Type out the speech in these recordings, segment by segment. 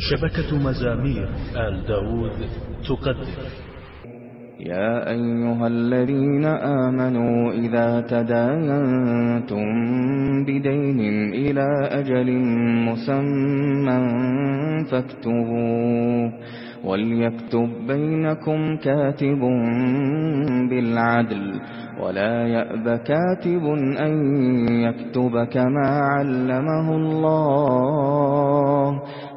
شبكة مزامير آل داود تقدم. يا أيها الذين آمنوا إذا تداينتم بدين إلى أجل مسمى فاكتبوه وليكتب بينكم كاتب بالعدل ولا يأب كاتب أن يكتب كما علمه الله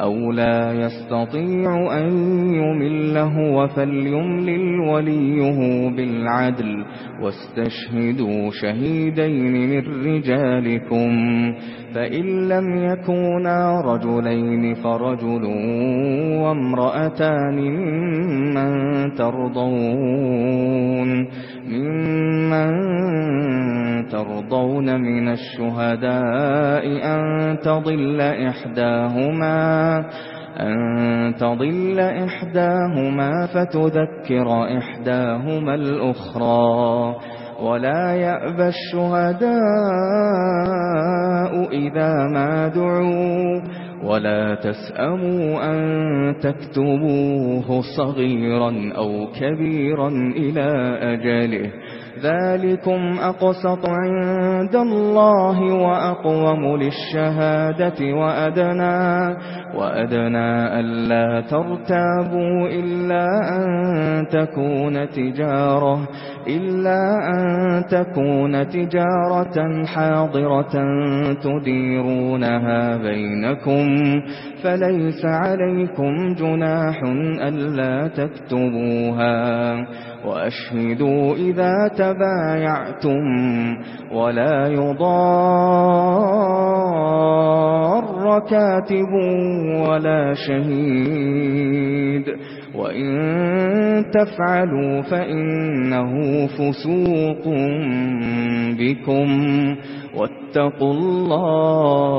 أَوْ لَا يَسْتَطِيعُ أَن يُمِلَّ هُوَ فَلْيُمْلِلْ وَلِيُّهُ بِالْعَدْلِ وَاسْتَشْهِدُوا شَهِيدَيْنِ مِنْ رِجَالِكُمْ فَإِن لَّمْ يَكُونَا رَجُلَيْنِ فَرَجُلٌ وَامْرَأَتَانِ مِمَّن تَرْضَوْنَ مِمَّن ترضون من الشهداء أن تضل إحداهما أن تضل إحداهما فتذكر إحداهما الأخرى. ولا يأبى الشهداء إذا ما دعوه ولا تسأموا أن تكتبوه صغيرا أو كبيرا إلى أجله. ذلكم أقسط عند الله وأقوم للشهادة وأدنى وأدنى ألا ترتابوا إلا أن تكون تجارة إلا أن تكون تجارة حاضرة تديرونها بينكم. فليس عليكم جناح ألا تكتبوها وأشهدوا إذا تبايعتم ولا يضار كاتب ولا شهيد وَإِن تَفْعَلُوا فَإِنَّهُ فُسُوقٌ بِكُمْ وَاتَّقُوا اللَّهَ